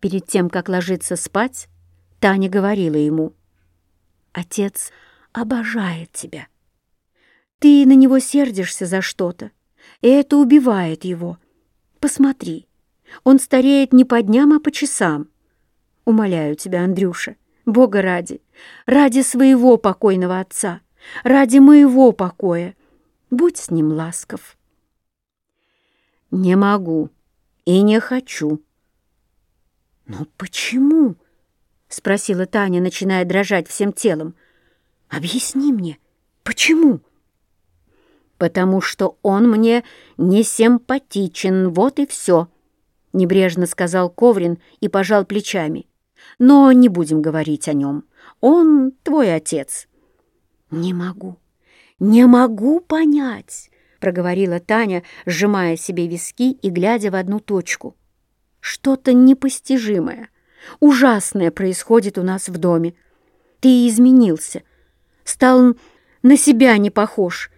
Перед тем, как ложиться спать, Таня говорила ему, «Отец обожает тебя. Ты на него сердишься за что-то, и это убивает его. Посмотри, он стареет не по дням, а по часам. Умоляю тебя, Андрюша, Бога ради, ради своего покойного отца, ради моего покоя, будь с ним ласков». «Не могу и не хочу», «Но почему?» — спросила Таня, начиная дрожать всем телом. «Объясни мне, почему?» «Потому что он мне не симпатичен, вот и все», — небрежно сказал Коврин и пожал плечами. «Но не будем говорить о нем. Он твой отец». «Не могу, не могу понять», — проговорила Таня, сжимая себе виски и глядя в одну точку. Что-то непостижимое, ужасное происходит у нас в доме. Ты изменился, стал на себя не похож.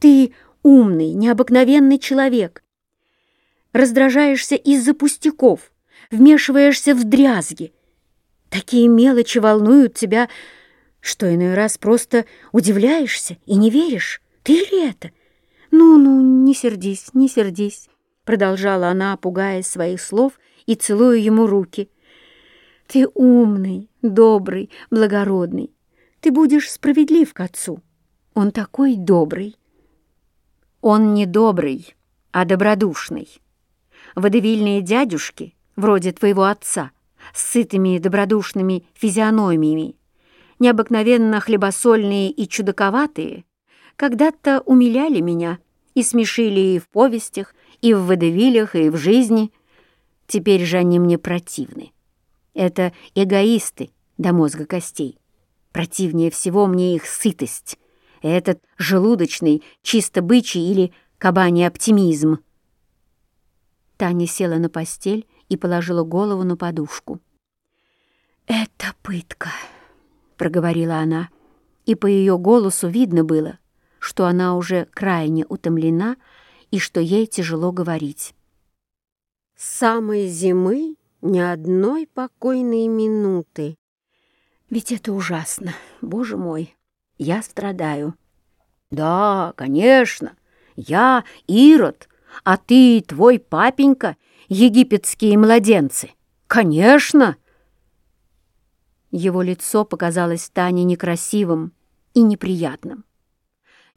Ты умный, необыкновенный человек. Раздражаешься из-за пустяков, вмешиваешься в дрязги. Такие мелочи волнуют тебя, что иной раз просто удивляешься и не веришь. Ты ли это? Ну-ну, не сердись, не сердись продолжала она, пугаясь своих слов и целуя ему руки. «Ты умный, добрый, благородный. Ты будешь справедлив к отцу. Он такой добрый». «Он не добрый, а добродушный. Водовильные дядюшки, вроде твоего отца, с сытыми добродушными физиономиями, необыкновенно хлебосольные и чудаковатые, когда-то умиляли меня и смешили и в повестях, и в водевилях, и в жизни. Теперь же они мне противны. Это эгоисты до мозга костей. Противнее всего мне их сытость. Этот желудочный, чисто бычий или кабаний оптимизм. Таня села на постель и положила голову на подушку. «Это пытка», — проговорила она, и по ее голосу видно было, что она уже крайне утомлена и что ей тяжело говорить. С самой зимы ни одной покойной минуты. Ведь это ужасно, боже мой, я страдаю. Да, конечно, я Ирод, а ты и твой папенька египетские младенцы. Конечно! Его лицо показалось Тане некрасивым и неприятным.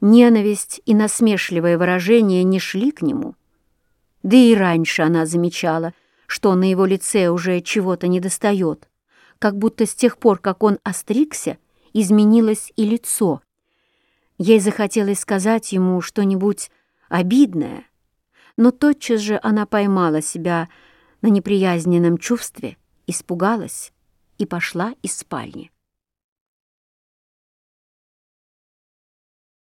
Ненависть и насмешливое выражение не шли к нему. Да и раньше она замечала, что на его лице уже чего-то недостает, как будто с тех пор, как он остригся, изменилось и лицо. Ей захотелось сказать ему что-нибудь обидное, но тотчас же она поймала себя на неприязненном чувстве, испугалась и пошла из спальни.